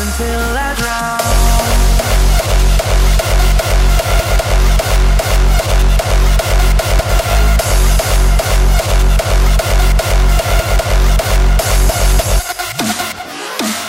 Until I drown.